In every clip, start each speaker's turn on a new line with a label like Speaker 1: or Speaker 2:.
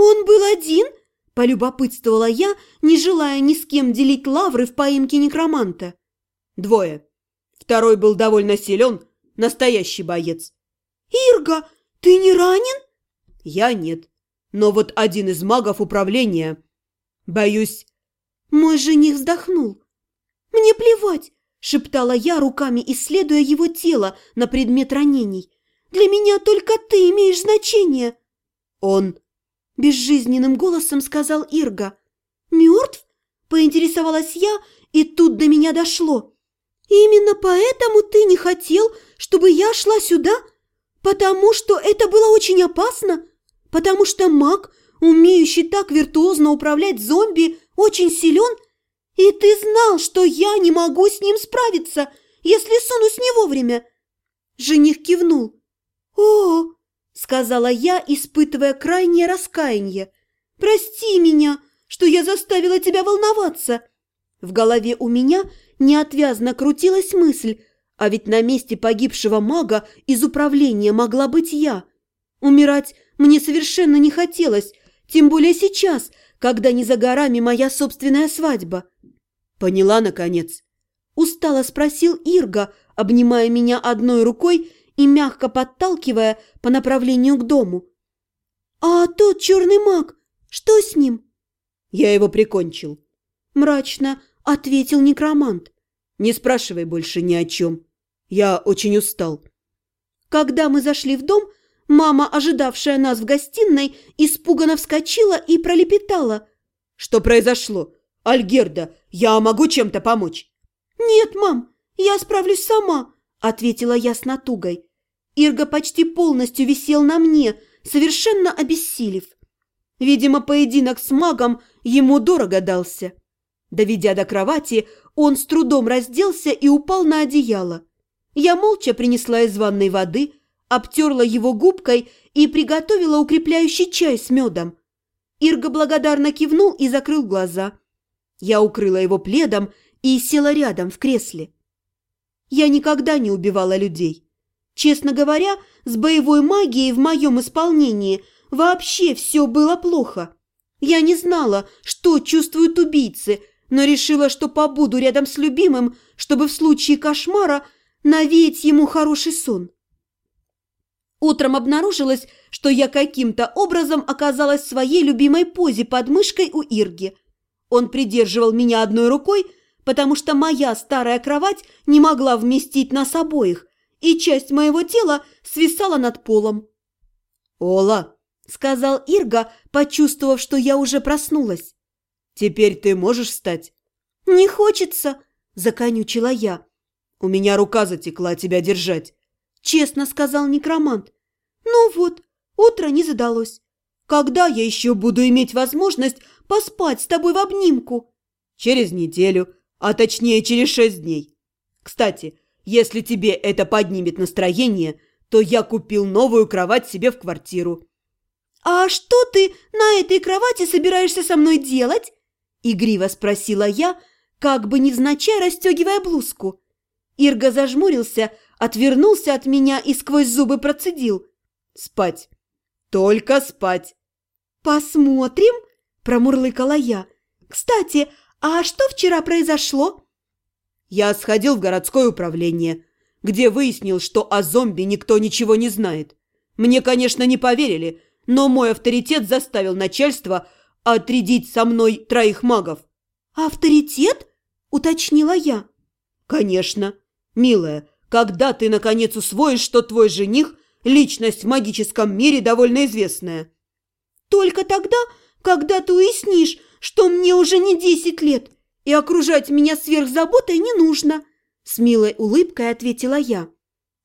Speaker 1: «Он был один?» – полюбопытствовала я, не желая ни с кем делить лавры в поимке некроманта.
Speaker 2: «Двое. Второй был довольно силен, настоящий боец».
Speaker 1: «Ирга, ты не ранен?»
Speaker 2: «Я нет. Но вот один из магов управления. Боюсь...»
Speaker 1: Мой жених вздохнул. «Мне плевать!» – шептала я, руками исследуя его тело на предмет ранений. «Для меня только ты имеешь значение!»
Speaker 2: «Он...»
Speaker 1: – безжизненным голосом сказал Ирга. «Мертв?» – поинтересовалась я, и тут до меня дошло. «Именно поэтому ты не хотел, чтобы я шла сюда? Потому что это было очень опасно? Потому что маг, умеющий так виртуозно управлять зомби, очень силен?» «И ты знал, что я не могу с ним справиться, если сунусь не вовремя?» Жених кивнул. «О!» – сказала я, испытывая крайнее раскаяние. «Прости меня, что я заставила тебя волноваться!» В голове у меня неотвязно крутилась мысль, а ведь на месте погибшего мага из управления могла быть я. Умирать мне совершенно не хотелось, тем более сейчас, когда не за горами моя собственная свадьба.
Speaker 2: «Поняла, наконец?»
Speaker 1: Устало спросил Ирга, обнимая меня одной рукой и мягко подталкивая по направлению к дому. «А тот черный маг, что с ним?»
Speaker 2: «Я его прикончил», –
Speaker 1: мрачно ответил некромант.
Speaker 2: «Не спрашивай больше ни о чем. Я очень устал».
Speaker 1: Когда мы зашли в дом, мама, ожидавшая нас в гостиной, испуганно вскочила и пролепетала.
Speaker 2: «Что произошло? Альгерда, я могу чем-то помочь?»
Speaker 1: «Нет, мам, я справлюсь сама», – ответила я с натугой. Ирга почти полностью висел на мне, совершенно обессилев. Видимо, поединок с магом ему дорого дался. Доведя до кровати, он с трудом разделся и упал на одеяло. Я молча принесла из ванной воды, обтерла его губкой и приготовила укрепляющий чай с медом. Ирга благодарно кивнул и закрыл глаза. Я укрыла его пледом и села рядом в кресле. Я никогда не убивала людей. Честно говоря, с боевой магией в моем исполнении вообще все было плохо. Я не знала, что чувствуют убийцы, но решила, что побуду рядом с любимым, чтобы в случае кошмара навеять ему хороший сон. Утром обнаружилось, что я каким-то образом оказалась в своей любимой позе под мышкой у Ирги – он придерживал меня одной рукой, потому что моя старая кровать не могла вместить нас обоих, и часть моего тела свисала над полом.
Speaker 2: «Ола!»
Speaker 1: – сказал Ирга, почувствовав, что я уже проснулась.
Speaker 2: «Теперь ты можешь встать?»
Speaker 1: «Не хочется!» – законючила я.
Speaker 2: «У меня рука затекла тебя держать», –
Speaker 1: честно сказал некромант. «Ну вот, утро не задалось. Когда я еще буду иметь возможность поспать с тобой в обнимку?»
Speaker 2: «Через неделю, а точнее через шесть дней. Кстати, если тебе это поднимет настроение, то я купил новую кровать себе в квартиру».
Speaker 1: «А что ты на этой кровати собираешься со мной делать?» Игриво спросила я, как бы невзначай расстегивая блузку. Ирга зажмурился, отвернулся от меня и сквозь зубы процедил.
Speaker 2: «Спать. Только спать».
Speaker 1: «Посмотрим», промурлыкала я. «Кстати, а что вчера произошло?»
Speaker 2: «Я сходил в городское управление, где выяснил, что о зомби никто ничего не знает. Мне, конечно, не поверили, но мой авторитет заставил начальство отрядить со мной троих магов».
Speaker 1: «Авторитет?» – уточнила я.
Speaker 2: «Конечно. Милая, когда ты, наконец, усвоишь, что твой жених – личность в магическом мире довольно известная?»
Speaker 1: «Только тогда, когда ты уяснишь, что мне уже не десять лет, и окружать меня сверхзаботой не нужно?» С милой улыбкой ответила я.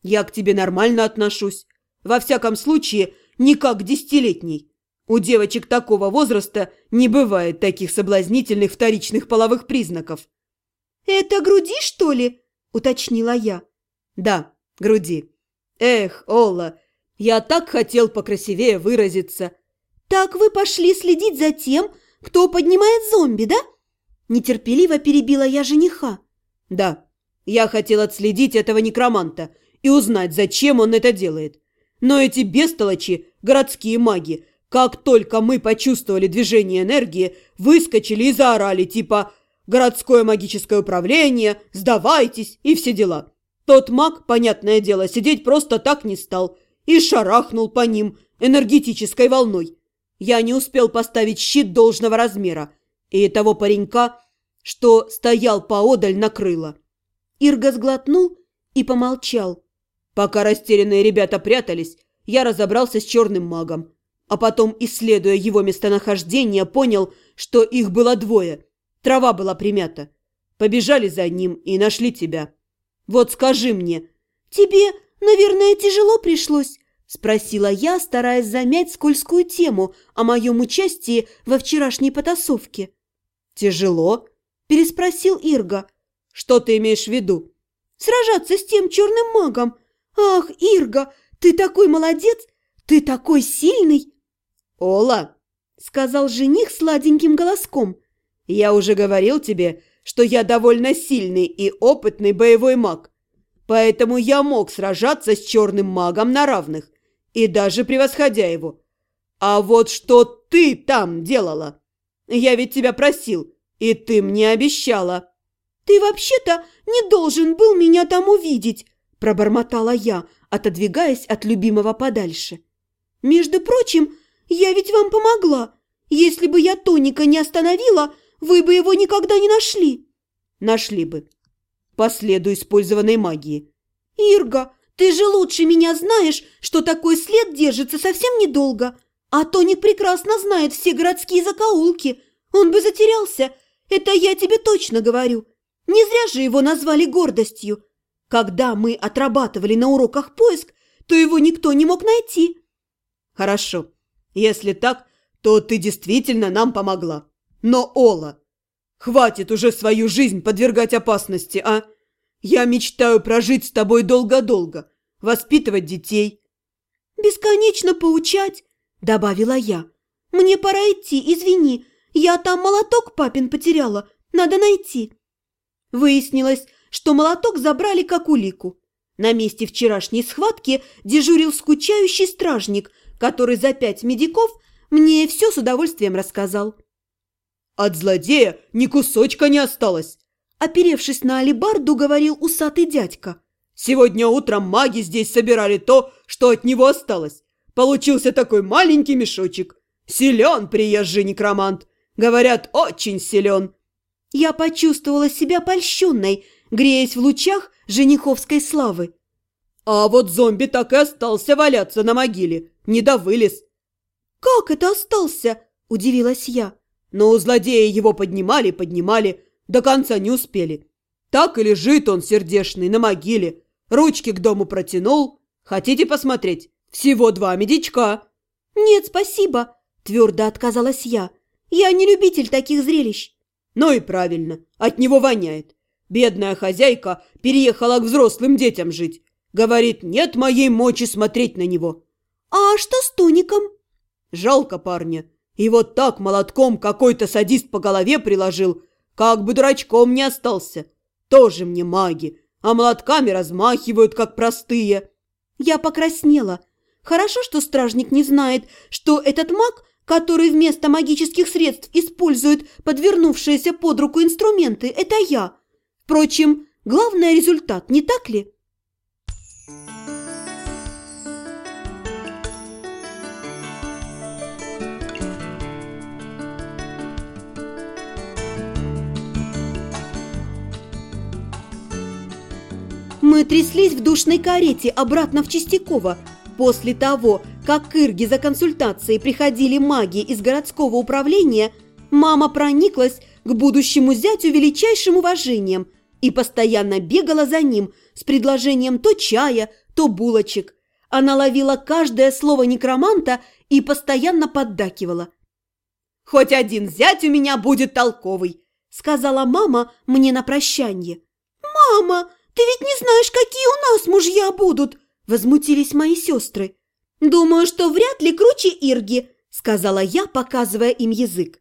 Speaker 2: «Я к тебе нормально отношусь. Во всяком случае, не как к десятилетней. У девочек такого возраста не бывает таких соблазнительных вторичных половых признаков».
Speaker 1: «Это груди, что ли?» – уточнила я.
Speaker 2: «Да, груди. Эх, Олла, я так хотел покрасивее выразиться.
Speaker 1: «Так вы пошли следить за тем, кто поднимает зомби, да?» Нетерпеливо перебила я жениха.
Speaker 2: «Да, я хотел отследить этого некроманта и узнать, зачем он это делает. Но эти бестолочи, городские маги, Как только мы почувствовали движение энергии, выскочили и заорали, типа «Городское магическое управление, сдавайтесь» и все дела. Тот маг, понятное дело, сидеть просто так не стал и шарахнул по ним энергетической волной. Я не успел поставить щит должного размера, и того паренька, что стоял поодаль, накрыло.
Speaker 1: Ирга сглотнул и помолчал.
Speaker 2: Пока растерянные ребята прятались, я разобрался с черным магом, а потом, исследуя его местонахождение, понял, что их было двое. Трава была примята. Побежали за ним и нашли тебя. Вот скажи мне.
Speaker 1: Тебе, наверное, тяжело пришлось? Спросила я, стараясь замять скользкую тему о моем участии во вчерашней потасовке.
Speaker 2: «Тяжело?» – переспросил Ирга. «Что ты имеешь в виду?»
Speaker 1: «Сражаться с тем черным магом. Ах, Ирга, ты такой молодец! Ты такой сильный!»
Speaker 2: «Ола!» – сказал жених сладеньким голоском. «Я уже говорил тебе, что я довольно сильный и опытный боевой маг, поэтому я мог сражаться с черным магом на равных и даже превосходя его. А вот что ты там делала? Я ведь тебя просил, и ты мне обещала».
Speaker 1: «Ты вообще-то не должен был меня там увидеть», – пробормотала я, отодвигаясь от любимого подальше. «Между прочим, я ведь вам помогла. Если бы я Тоника не остановила, вы бы его никогда не нашли».
Speaker 2: «Нашли бы. По следу использованной магии».
Speaker 1: «Ирга, ты же лучше меня знаешь, что такой след держится совсем недолго. А Тоник прекрасно знает все городские закоулки. Он бы затерялся. Это я тебе точно говорю. Не зря же его назвали гордостью. Когда мы отрабатывали на уроках поиск, то его никто не мог найти».
Speaker 2: «Хорошо. Если так, то ты действительно нам помогла. Но, Ола, хватит уже свою жизнь подвергать опасности, а? Я мечтаю прожить с тобой долго-долго, воспитывать детей».
Speaker 1: «Бесконечно поучать», — добавила я. «Мне пора идти, извини. Я там молоток папин потеряла. Надо найти». Выяснилось, что молоток забрали как улику. На месте вчерашней схватки дежурил скучающий стражник, который за пять медиков мне все с удовольствием рассказал.
Speaker 2: «От злодея ни кусочка не осталось!»
Speaker 1: Оперевшись на алибарду, говорил усатый дядька.
Speaker 2: «Сегодня утром маги здесь собирали то, что от него осталось. Получился такой маленький мешочек. Силен приезжий некромант. Говорят, очень силен».
Speaker 1: Я почувствовала себя польщенной, греясь в лучах жениховской славы.
Speaker 2: А вот зомби так и остался валяться на могиле, не довылез.
Speaker 1: «Как это остался?» – удивилась я.
Speaker 2: Но у злодея его поднимали, поднимали, до конца не успели. Так и лежит он сердешный на могиле, ручки к дому протянул. Хотите посмотреть? Всего два медичка.
Speaker 1: «Нет, спасибо», – твердо отказалась я. «Я не любитель таких зрелищ».
Speaker 2: Ну и правильно, от него воняет. Бедная хозяйка переехала к взрослым детям жить. Говорит, нет моей мочи смотреть на него.
Speaker 1: А что с Тоником?
Speaker 2: Жалко парня. И вот так молотком какой-то садист по голове приложил, как бы дурачком не остался. Тоже мне маги, а молотками размахивают, как простые.
Speaker 1: Я покраснела. Хорошо, что стражник не знает, что этот маг который вместо магических средств использует подвернувшиеся под руку инструменты, это я. Впрочем, главный результат, не так ли? Мы тряслись в душной карете обратно в Чистяково, После того, как к Ирге за консультацией приходили маги из городского управления, мама прониклась к будущему зятю величайшим уважением и постоянно бегала за ним с предложением то чая, то булочек. Она ловила каждое слово некроманта и постоянно поддакивала.
Speaker 2: «Хоть один зять у меня будет толковый», — сказала мама мне на прощанье.
Speaker 1: «Мама, ты ведь не знаешь, какие у нас мужья будут!» Возмутились мои сестры. «Думаю, что вряд ли круче Ирги», – сказала я, показывая им язык.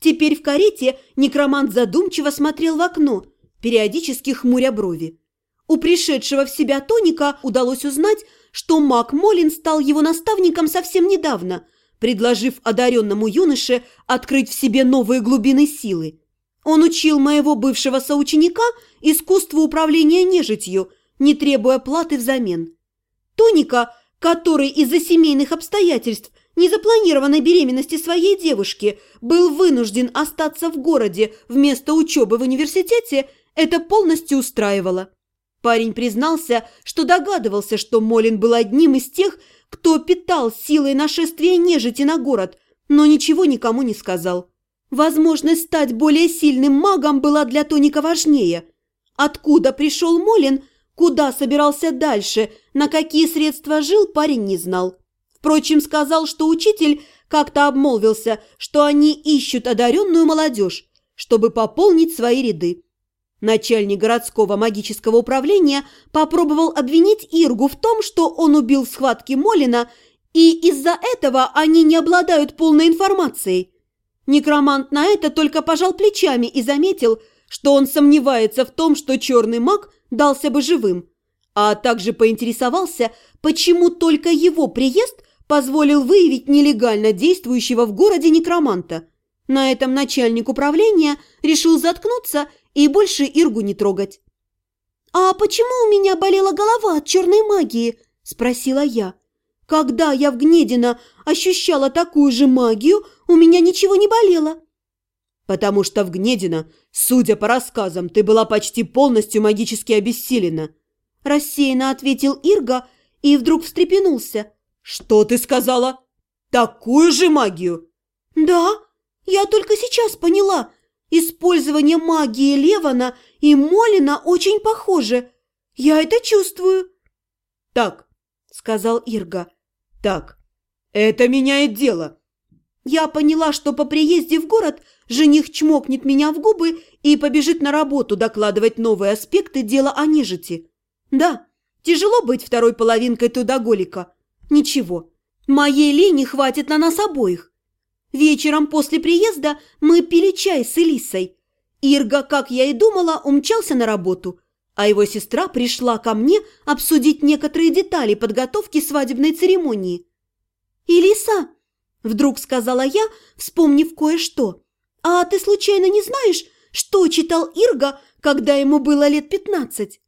Speaker 1: Теперь в карете некромант задумчиво смотрел в окно, периодически хмуря брови. У пришедшего в себя Тоника удалось узнать, что маг Молин стал его наставником совсем недавно, предложив одаренному юноше открыть в себе новые глубины силы. Он учил моего бывшего соученика искусству управления нежитью, не требуя платы взамен. Тоника, который из-за семейных обстоятельств незапланированной беременности своей девушки был вынужден остаться в городе вместо учебы в университете, это полностью устраивало. Парень признался, что догадывался, что Молин был одним из тех, кто питал силой нашествия нежити на город, но ничего никому не сказал. Возможность стать более сильным магом была для Тоника важнее. Откуда пришел Молин, куда собирался дальше, на какие средства жил, парень не знал. Впрочем, сказал, что учитель как-то обмолвился, что они ищут одаренную молодежь, чтобы пополнить свои ряды. Начальник городского магического управления попробовал обвинить Иргу в том, что он убил в схватке Молина, и из-за этого они не обладают полной информацией. Некромант на это только пожал плечами и заметил, что он сомневается в том, что черный маг дался бы живым, а также поинтересовался, почему только его приезд позволил выявить нелегально действующего в городе некроманта. На этом начальник управления решил заткнуться и больше Иргу не трогать. «А почему у меня болела голова от черной магии?» – спросила я. Когда я в Гнедино ощущала такую же магию, у меня ничего не болело.
Speaker 2: Потому что в Гнедино, судя по рассказам, ты была почти полностью магически обессилена.
Speaker 1: Рассеянно ответил Ирга и вдруг встрепенулся.
Speaker 2: Что ты сказала? Такую же магию?
Speaker 1: Да, я только сейчас поняла. Использование магии Левана и Молина очень похоже. Я это чувствую.
Speaker 2: Так, сказал Ирга. Так, это меняет дело.
Speaker 1: Я поняла, что по приезде в город жених чмокнет меня в губы и побежит на работу докладывать новые аспекты дела о нежити. Да, тяжело быть второй половинкой трудоголика. Ничего, моей лени хватит на нас обоих. Вечером после приезда мы пили чай с Элисой. Ирга, как я и думала, умчался на работу, а его сестра пришла ко мне обсудить некоторые детали подготовки свадебной церемонии. «Элиса!» – вдруг сказала я, вспомнив кое-что. «А ты случайно не знаешь, что читал Ирга, когда ему было лет пятнадцать?»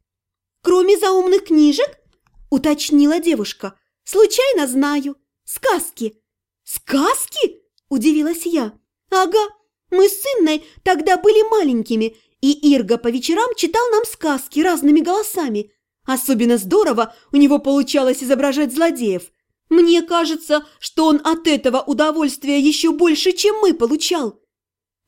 Speaker 1: «Кроме заумных книжек?» – уточнила девушка. «Случайно знаю. Сказки». «Сказки?» – удивилась я. «Ага, мы с Инной тогда были маленькими, и Ирга по вечерам читал нам сказки разными голосами. Особенно здорово у него получалось изображать злодеев. Мне кажется, что он от этого удовольствия еще больше, чем мы получал.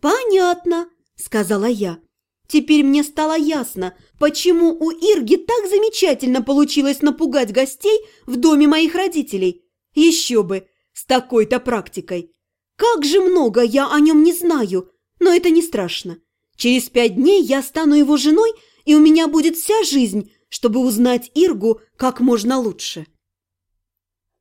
Speaker 1: «Понятно», – сказала я. Теперь мне стало ясно, почему у Ирги так замечательно получилось напугать гостей в доме моих родителей. Еще бы, с такой-то практикой. Как же много я о нем не знаю, но это не страшно. Через пять дней я стану его женой, и у меня будет вся жизнь, чтобы узнать Иргу как можно лучше.